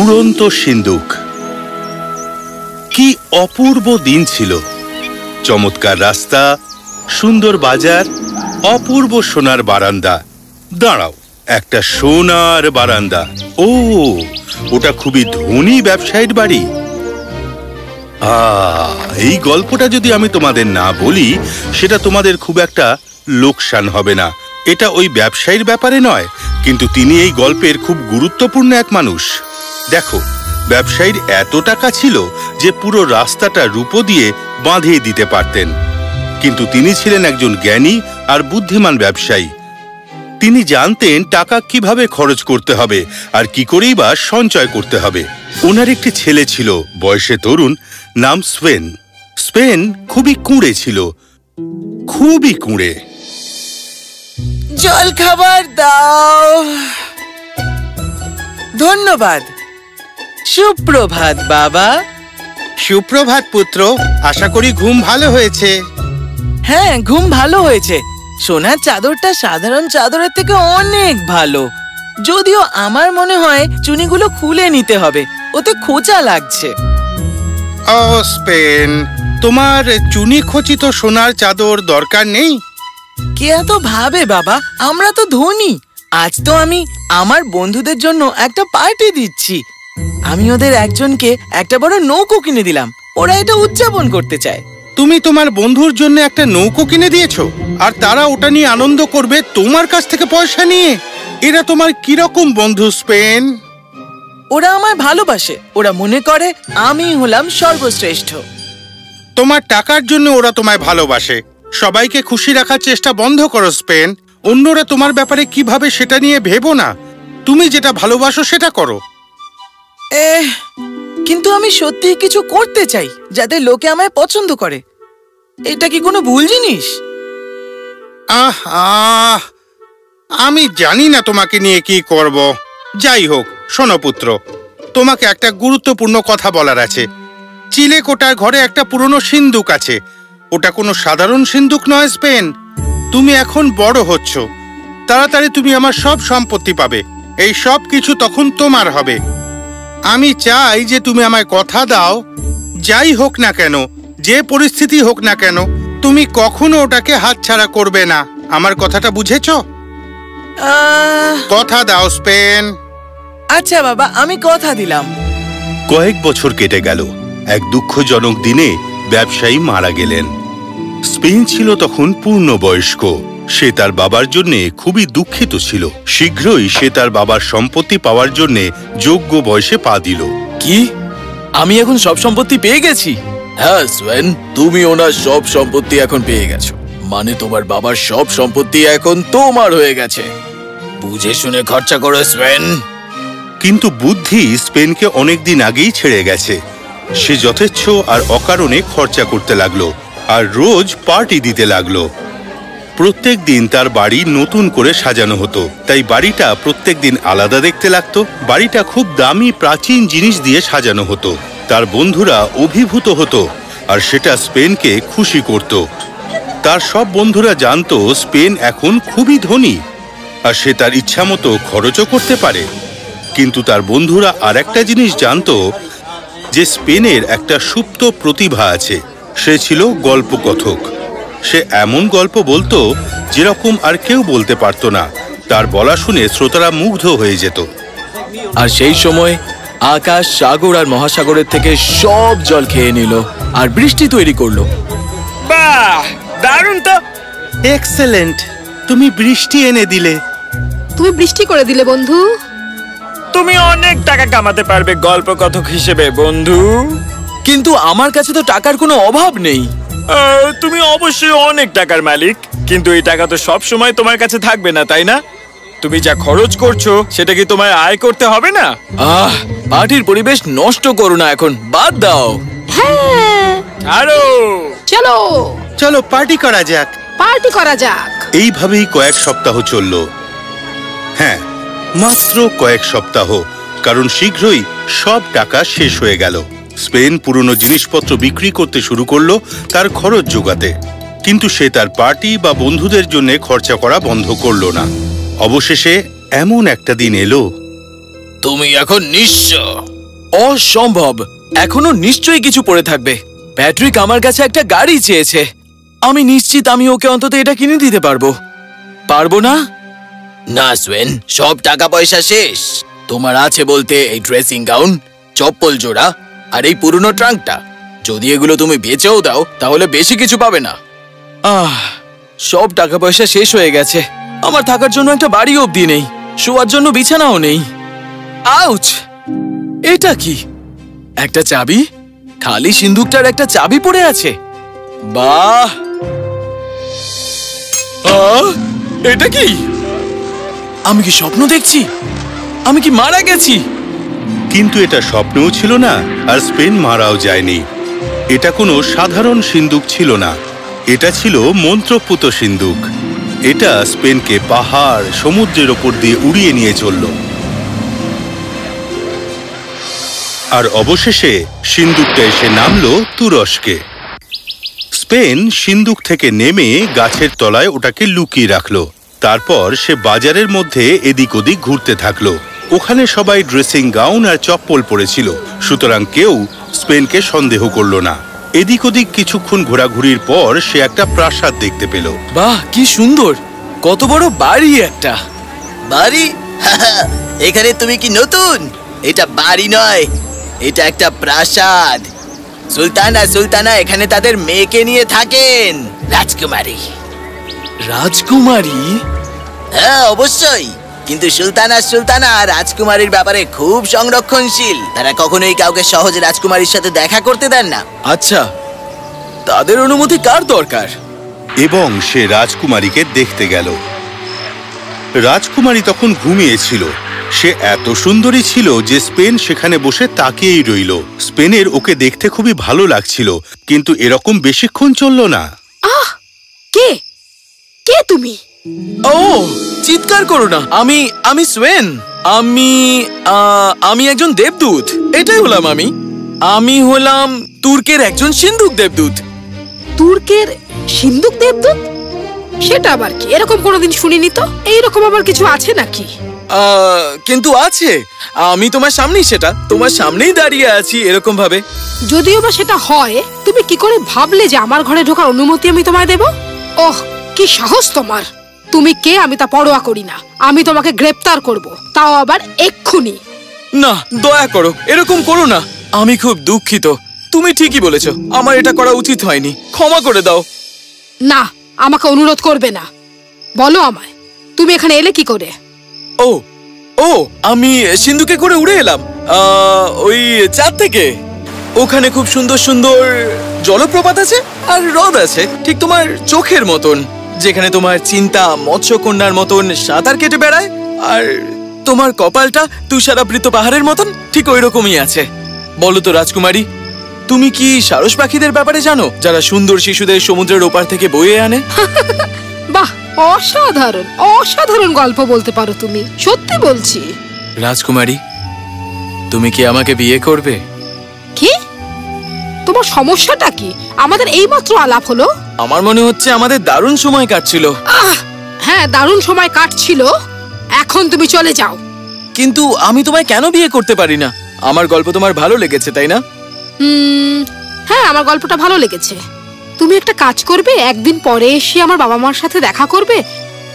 উড়ন্ত সিন্দুক কি অপূর্ব দিন ছিল। চমৎকার রাস্তা, সুন্দর বাজার, অপূর্ব সোনার বারান্দা। দাঁড়াও, একটা সোনার বারান্দা। ও, ওটা খুবই ধনী ব্যবসায়ীর বাড়ি। এই গল্পটা যদি আমি তোমাদের না বলি, সেটা তোমাদের খুব একটা লোকসান হবে না। এটা ওই ব্যবসায়ীর ব্যাপারে নয়, কিন্তু তিনি এই গল্পের খুব গুরুত্বপূর্ণ এক মানুষ। দেখো, ব্যবসায়ীর এত টাকা ছিল যে পুরো রাস্তাটা রূপো দিয়ে বাঁধিয়ে দিতে পারতেন। কিন্তু তিনি ছিলেন একজন জ্ঞানী আর বুদ্ধিমান ব্যবসায়ী। তিনি জানতেন টাকা কীভাবে খরচ করতে হবে আর কি করেই বা সঞ্চয় করতে হবে। ওনার একটি ছেলে ছিল, বয়সে তরুণ, নাম স্পেন। স্পেন খুবই কুঁড়ে ছিল, খুবই কুঁড়ে। জল খাবার দাও। ধন্যবাদ। সুপ্রভাত বাবা। সুপ্রভাত পুত্র। আশা করি ঘুম ভালো হয়েছে। হ্যাঁ ঘুম ভালো হয়েছে। সোনার চাদরটা সাধারণ চাদরের থেকে অনেক ভালো। যদিও আমার মনে হয় চুনিগুলো খুলে নিতে হবে। ওতে খোঁচা লাগছে। স্পেন তোমার চুনি খচিত সোনার চাদর দরকার নেই? কে এত ভাবে বাবা? আমরা তো ধনী। আজ তো আমি আমার বন্ধুদের জন্য একটা পার্টি দিচ্ছি। আমি ওদের একজনকে একটা বড় নৌকো কিনে দিলাম। ওরা এটা উদযাপন করতে চায়। তুমি তোমার বন্ধুর জন্য একটা নৌকো কিনে দিয়েছ আর তারা ওটা নিয়ে আনন্দ করবে তোমার কাছ থেকে পয়সা নিয়ে। এরা তোমার কীরকম বন্ধু স্পেন? ওরা আমায় ভালোবাসে। ওরা মনে করে আমি হলাম সর্বশ্রেষ্ঠ। তোমার টাকার জন্য ওরা তোমায় ভালোবাসে। সবাইকে খুশি রাখার চেষ্টা বন্ধ করো স্পেন। অন্যরা তোমার ব্যাপারে কীভাবে সেটা নিয়ে ভেবো না। তুমি যেটা ভালোবাসো সেটা করো। কিন্তু আমি সত্যি কিছু করতে চাই যাতে লোকে আমায় পছন্দ করে। এটা কি কোনো ভুল জিনিস? আহ, আমি জানি না তোমাকে নিয়ে কি করব। যাই হোক, শোনো পুত্র, তোমাকে একটা গুরুত্বপূর্ণ কথা বলার আছে। চিলে কোটার ঘরে একটা পুরনো সিন্দুক আছে। ওটা কোনো সাধারণ সিন্দুক নয়, স্পেন। তুমি এখন বড় হচ্ছ। তাড়াতাড়ি তুমি আমার সব সম্পত্তি পাবে। এই সব কিছু তখন তোমার হবে। আমি চাই যে তুমি আমায় কথা দাও যাই হোক না কেন যে পরিস্থিতি হোক না কেন তুমি কখনো ওটাকে হাতছাড়া করবে না। আমার কথাটা বুঝেছ? কথা দাও স্পেন। আচ্ছা বাবা আমি কথা দিলাম। কয়েক বছর কেটে গেল। এক দুঃখজনক দিনে ব্যবসায়ী মারা গেলেন। স্পেন ছিল তখন পূর্ণবয়স্ক। সে তার বাবার জন্য খুবই দুঃখিত ছিল। শীঘ্রই সে তার বাবার সম্পত্তি পাওয়ার জন্য যোগ্য বয়সে পা দিল। কি? আমি এখন সব সম্পত্তি পেয়ে গেছি? হ্যাঁ সোয়েন তুমি ওনার সব সম্পত্তি এখন পেয়ে গেছো। মানে তোমার বাবার সব সম্পত্তি এখন তোমার হয়ে গেছে। বুঝে শুনে খরচা করো সোয়েন। কিন্তু বুদ্ধি স্পেনকে অনেকদিন আগেই ছেড়ে গেছে। সে যথেচ্ছ আর অকারণে খরচা করতে লাগল। আর রোজ পার্টি দিতে লাগল। প্রত্যেক দিন তার বাড়ি নতুন করে সাজানো হতো। তাই বাড়িটা প্রত্যেক দিন আলাদা দেখতে লাগতো। বাড়িটা খুব দামি, প্রাচীন জিনিস দিয়ে সাজানো হতো। তার বন্ধুরা অভিভূত হতো আর সেটা স্পেনকে খুশি করত। তার সব বন্ধুরা জানত স্পেন এখন খুবই ধনী আর সে তার ইচ্ছামতো খরচও করতে পারে। কিন্তু তার বন্ধুরা আর একটা জিনিস জানত, যে স্পেনের একটা সুপ্ত প্রতিভা আছে। সে ছিল গল্পকথক। সে এমন গল্প বলতো যেরকম আর কেউ বলতে পারতো না। তার বলা শুনে শ্রোতারা মুগ্ধ হয়ে যেত। আর সেই সময় আকাশ সাগর আর মহাসাগরের থেকে সব জল খেয়ে নিল আর বৃষ্টি তৈরি করল। বাহ দারুণ তো। এক্সেলেন্ট তুমি বৃষ্টি এনে দিলে। তুমি বৃষ্টি করে দিলে বন্ধু। তুমি অনেক টাকা কামাতে পারবে গল্প কথক হিসেবে বন্ধু। কিন্তু আমার কাছে তো টাকার কোনো অভাব নেই। তুমি অবশ্যই অনেক টাকার মালিক কিন্তু এই টাকা তো সব সময় তোমার কাছে থাকবে না তাই না? তুমি যা খরচ করছ সেটা কি তোমায় আয় করতে হবে না? আহ পার্টির পরিবেশ নষ্ট করো না এখন বাদ দাও। হ্যাঁ। আরও। চলো। চলো পার্টি করা যাক। পার্টি করা যাক। এইভাবেই কয়েক সপ্তাহ চলল। হ্যাঁ মাত্র কয়েক সপ্তাহ কারণ শীঘ্রই সব টাকা শেষ হয়ে গেল। স্পেন পুরনো জিনিসপত্র বিক্রি করতে শুরু করল তার খরচ যোগাতে কিন্তু সে তার পার্টি বা বন্ধুদের জন্য খরচা করা বন্ধ করল না। অবশেষে এমন একটা দিন এলো। তুমি এখন নিঃস্ব অসম্ভব। এখনও নিশ্চয়ই কিছু পড়ে থাকবে। প্যাট্রিক আমার কাছে একটা গাড়ি চেয়েছে। আমি নিশ্চিত আমি ওকে অন্তত এটা কিনে দিতে পারব। পারব না? না সোয়েন সব টাকা পয়সা শেষ। তোমার আছে বলতে এই ড্রেসিং গাউন, চপ্পল জোড়া আর এই পুরনো ট্রাঙ্কটা, যদি এগুলো তুমি বেচেও দাও, তাহলে বেশি কিছু পাবে না। আহ, সব টাকা পয়সা শেষ হয়ে গেছে। আমার থাকার জন্য একটা বাড়ি অবধি নেই, শোয়ার জন্য বিছানাও নেই। আউচ! এটা কি? একটা চাবি? খালি সিন্দুকটার একটা চাবি পড়ে আছে। বাহ! এটা কি? আমি কি স্বপ্ন দেখছি? আমি কি মারা গেছি? কিন্তু এটা স্বপ্নও ছিল না, আর স্পেন মারাও যায়নি। এটা কোনো সাধারণ সিন্দুক ছিল না। এটা ছিল মন্ত্রপুত সিন্দুক। এটা স্পেনকে পাহাড়, সমুদ্রের ওপর দিয়ে উড়িয়ে নিয়ে চলল। আর অবশেষে সিন্দুকটা এসে নামল তুরস্কে। স্পেন সিন্দুক থেকে নেমে গাছের তলায় ওটাকে লুকিয়ে রাখল। তারপর সে বাজারের মধ্যে এদিক ওদিক ঘুরতে থাকল। ওখানে সবাই ড্রেসিং গাউন আর চপ্পল পরেছিল সুতরাং কেউ স্পেনকে সন্দেহ করল না। এদিক ওদিক কিছুক্ষণ ঘোরাঘুরির পর সে একটা প্রাসাদ দেখতে পেল। বাহ কি সুন্দর! কত বড় বাড়ি একটা! বাড়ি? এখানে তুমি কি নতুন? এটা বাড়ি নয় এটা একটা প্রাসাদ। সুলতানা সুলতানা এখানে তাদের মেয়েকে নিয়ে থাকেন। রাজকুমারী। রাজকুমারী? হ্যাঁ অবশ্যই। কিন্তু সুলতানা সুলতানা রাজকুমারীর ব্যাপারে খুব সংরক্ষণশীল। তারা কখনোই কাউকে সহজে রাজকুমারীর সাথে দেখা করতে দেন না। আচ্ছা তাদের অনুমতি কার দরকার? এবং সে রাজকুমারীকে দেখতে গেল। রাজকুমারী তখন ঘুমিয়েছিল। সে এত সুন্দরী ছিল যে স্পেন সেখানে বসে তাকিয়েই রইল। স্পেনের ওকে দেখতে খুবই ভালো লাগছিল কিন্তু এরকম বেশিক্ষণ চলল না। আহ! কে? কে তুমি? ও চিৎকার করো না। আমি আমি সোয়েন। আমি আমি একজন দেবদূত। এটাই হলাম আমি। আমি হলাম তুর্কের একজন সিন্ধুক দেবদূত। তুর্কের সিন্ধুক দেবদূত? সেটা আবার কি? এরকম কোনোদিন শুনিনি তো? এইরকম আবার কিছু আছে নাকি? কিন্তু আছে। আমি তোমার সামনেই সেটা। তোমার সামনেই দাঁড়িয়ে আছি এরকম ভাবে যদিও বা সেটা হয় তুমি কি করে ভাবলে যে আমার ঘরে ঢোকার অনুমতি আমি তোমায় দেব? ওহ কি সাহস তোমার! তুমি কে আমি তা পরোয়া করি না। আমি তোমাকে গ্রেপ্তার করব। তাও আবার এক্ষুনি। না দয়া করো এরকম করো না। আমি খুব দুঃখিত। তুমি ঠিকই বলেছ আমার এটা করা উচিত হয়নি। ক্ষমা করে দাও। না আমাকে অনুরোধ করবে না। বলো আমায় তুমি এখানে এলে কি করে? ও ও আমি সিন্ধুকে করে উড়ে এলাম। ওই চাঁদ থেকে। ওখানে খুব সুন্দর সুন্দর জলপ্রপাত আছে আর হ্রদ আছে ঠিক তোমার চোখের মতন। যেখানে তোমার চিন্তা মৎস্যকন্যার মতন সাঁতার কেটে বেড়ায় আর তোমার কপালটা তুষারাবৃত পাহাড়ের মতন ঠিক ওই রকমই আছে। বলো তো রাজকুমারী তুমি কি সারস পাখিদের ব্যাপারে জানো যারা সুন্দর শিশুদের সমুদ্রের ওপার থেকে বয়ে আনে? বাহ অসাধারণ অসাধারণ গল্প বলতে পারো তুমি সত্যি বলছি। রাজকুমারী তুমি কি আমাকে বিয়ে করবে? কি? তোমার সমস্যাটা কি? আমাদের এইমাত্র আলাপ হলো? আমার মনে হচ্ছে আমাদের দারুণ সময় কাটছিল। আহ হ্যাঁ দারুণ সময় কাটছিল। এখন তুমি চলে যাও। কিন্তু আমি তোমায় কেন বিয়ে করতে পারি না? আমার গল্প তোমার ভালো লেগেছে তাই না? হ্যাঁ আমার গল্পটা ভালো লেগেছে। তুমি একটা কাজ করবে একদিন পরে এসে আমার বাবা মার সাথে দেখা করবে।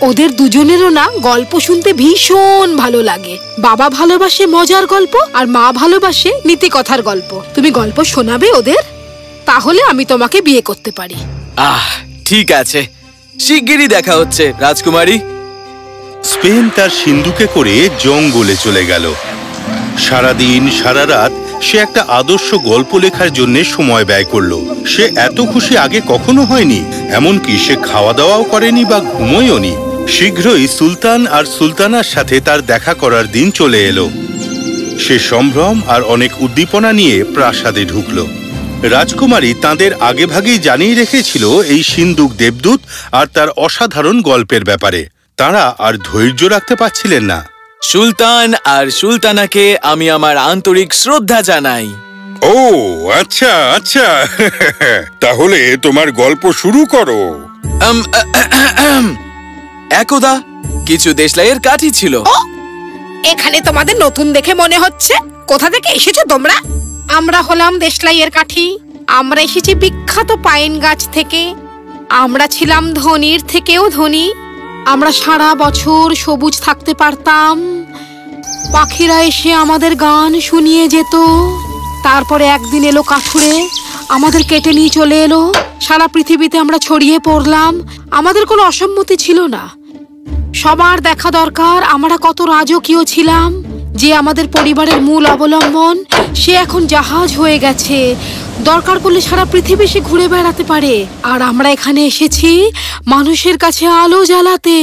ওদের দুজনেরও না গল্প শুনতে ভীষণ ভালো লাগে। বাবা ভালোবাসে মজার গল্প আর মা ভালোবাসে নীতি কথার গল্প। তুমি গল্প শোনাবে ওদের? তাহলে আমি তোমাকে বিয়ে করতে পারি। আহ, ঠিক আছে। শিগগিরই দেখা হচ্ছে, রাজকুমারী। স্পেন তার সিন্ধুকে করে জঙ্গলে চলে গেল। সারাদিন সারা রাত সে একটা আদর্শ গল্প লেখার জন্য সময় ব্যয় করল। সে এত খুশি আগে কখনো হয়নি, এমনকি সে খাওয়া দাওয়াও করেনি বা ঘুমোয়নি শীঘ্রই সুলতান আর সুলতানার সাথে তার দেখা করার দিন চলে এলো। সে সম্ভ্রম আর অনেক উদ্দীপনা নিয়ে প্রাসাদে ঢুকল। রাজকুমারী তাঁদের আগেভাগেই জানিয়ে রেখেছিল এই সিন্দুক দেবদূত আর তার অসাধারণ গল্পের ব্যাপারে। তারা আর ধৈর্য রাখতে পারছিলেন না। সুলতান আর সুলতানাকে আমি আমার আন্তরিক শ্রদ্ধা জানাই। ও আচ্ছা আচ্ছা। তাহলে তোমার গল্প শুরু করো। একদা কিছু দেশলাইয়ের কাঠি ছিল। এখানে তোমাদের নতুন দেখে মনে হচ্ছে। কোথা থেকে এসেছ তোমরা? আমরা হলাম দেশলাইয়ের কাঠি। আমরা এসেছি বিখ্যাত পাইন গাছ থেকে। আমরা ছিলাম ধনির থেকেও ধনী। আমরা সারা বছর সবুজ থাকতে পারতাম। পাখিরা এসে আমাদের গান শুনিয়ে যেত। তারপরে একদিন এলো কাঠুরে, আমাদের কেটে নিয়ে চলে এলো। সারা পৃথিবীতে আমরা ছড়িয়ে পড়লাম। আমাদের কোনো অসম্মতি ছিল না। সবার দেখা দরকার, আমরা কত রাজকীয় ছিলাম। যে আমাদের পরিবারের মূল অবলম্বন সে এখন জাহাজ হয়ে গেছে। দরকার পড়লে সারা পৃথিবী সে ঘুরে বেড়াতে পারে। আর আমরা এখানে এসেছি মানুষের কাছে আলো জ্বালাতে।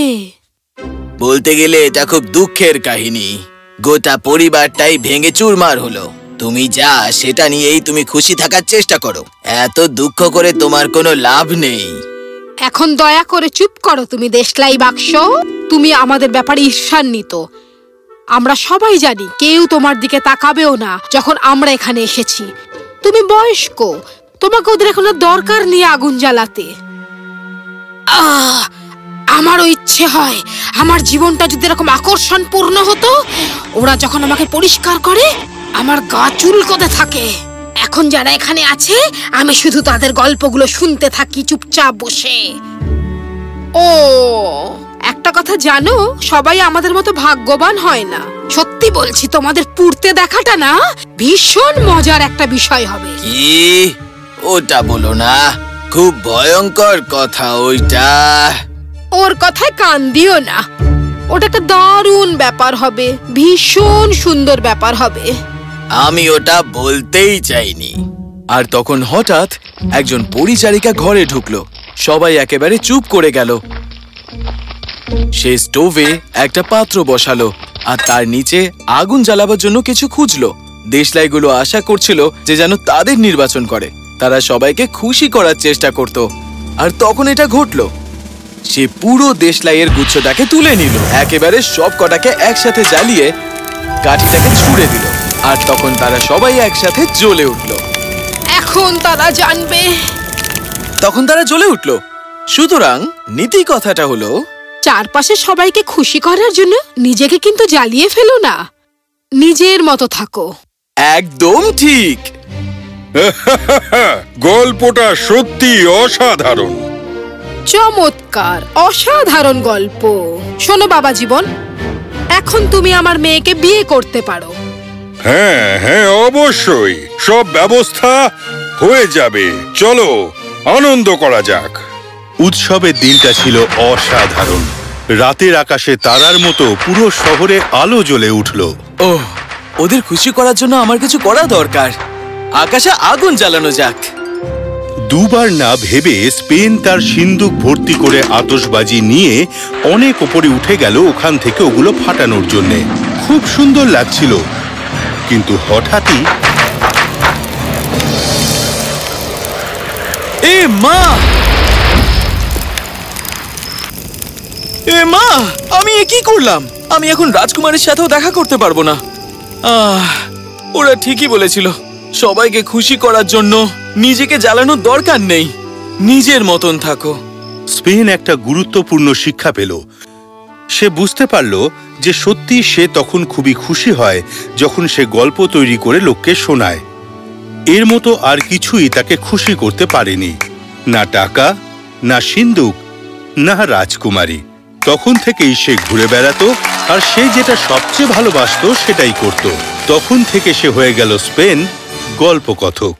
বলতে গেলে এটা খুব দুঃখের কাহিনী। গোটা পরিবারটাই ভেঙে চুরমার হলো। তুমি যা সেটা নিয়েই তুমি খুশি থাকার চেষ্টা করো। এত দুঃখ করে তোমার কোনো লাভ নেই। এখন দয়া করে চুপ করো তুমি দেশলাই বাক্স। তুমি আমাদের ব্যাপারে ঈর্ষান্বিত। আমরা সবাই জানি কেউ তোমার দিকে তাকাবেও না যখন আমরা এখানে এসেছি। তুমি বয়স্ক, তোমাকে ওদের এখন দরকার নেই আগুন জ্বালাতে। আহ, আমারও ইচ্ছে হয়, আমার জীবনটা যদি এরকম আকর্ষণপূর্ণ হতো, ওরা যখন আমাকে পরিষ্কার করে, আমার গা চুলকোতে থাকে। এখন যারা এখানে আছে, আমি শুধু তাদের গল্পগুলো শুনতে থাকি, চুপচাপ বসে। ও একটা কথা জানো? সবাই আমাদের মতো ভাগ্যবান হয় না। সত্যি বলছি তোমাদের পুড়তে দেখাটা না ভীষণ মজার একটা বিষয় হবে। কি? ওটা বলো না। খুব ভয়ঙ্কর কথা ওইটা। ওর কথায় কান দিও না। ওটা একটা দারুণ ব্যাপার হবে ভীষণ সুন্দর ব্যাপার হবে। আমি ওটা বলতেই চাইনি। আর তখন হঠাৎ একজন পরিচারিকা ঘরে ঢুকলো। সবাই একেবারে চুপ করে গেল। সে স্টোভে একটা পাত্র বসালো আর তার নিচে আগুন জ্বালাবার জন্য কিছু খুঁজলো। দেশলাইগুলো আশা করছিল যে যেন তাদের নির্বাচন করে। তারা সবাইকে খুশি করার চেষ্টা করত আর তখন এটা ঘটলো। সে পুরো দেশলাইয়ের গুচ্ছটাকে তুলে নিল একেবারে সব কটাকে একসাথে জ্বালিয়ে কাঠিটাকে ছুঁড়ে দিল আর তখন তারা সবাই একসাথে জ্বলে উঠল। এখন তারা জানবে। তখন তারা জ্বলে উঠল। সুতরাং নীতি কথাটা হলো চারপাশে সবাইকে খুশি করার জন্য নিজেকে কিন্তু জ্বালিয়ে ফেলো না। নিজের মতো থাকো। একদম ঠিক। গল্পটা সত্যি অসাধারণ। চমৎকার অসাধারণ গল্প। শোনো বাবা জীবন এখন তুমি আমার মেয়েকে বিয়ে করতে পারো। হ্যাঁ হ্যাঁ অবশ্যই। সব ব্যবস্থা হয়ে যাবে। চলো আনন্দ করা যাক। উৎসবের দিনটা ছিল অসাধারণ। রাতের আকাশে তারার মতো পুরো শহরে আলো জ্বলে উঠল। ওহ ওদের খুশি করার জন্য আমার কিছু করা দরকার। আকাশে আগুন জ্বালানো যাক। দুবার না ভেবে স্পেন তার সিন্দুক ভর্তি করে আতশবাজি নিয়ে অনেক ওপরে উঠে গেল ওখান থেকে ওগুলো ফাটানোর জন্যে। খুব সুন্দর লাগছিল। কিন্তু হঠাৎই এ মা! এ মা, আমি এ কি করলাম? আমি এখন রাজকুমারের সাথেও দেখা করতে পারব না। আহ, ওরা ঠিকই বলেছিল, সবাইকে খুশি করার জন্য নিজেকে জ্বালানোর দরকার নেই। নিজের মতন থাকো। স্পেন একটা গুরুত্বপূর্ণ শিক্ষা পেল। সে বুঝতে পারল যে সত্যি সে তখন খুবই খুশি হয় যখন সে গল্প তৈরি করে লোককে শোনায়। এর মতো আর কিছুই তাকে খুশি করতে পারেনি। না টাকা, না সিন্দুক না রাজকুমারী। তখন থেকেই সে ঘুরে বেড়াতো, আর সে যেটা সবচেয়ে ভালোবাসত সেটাই করত। তখন থেকে সে হয়ে গেল স্পেন গল্পকথক।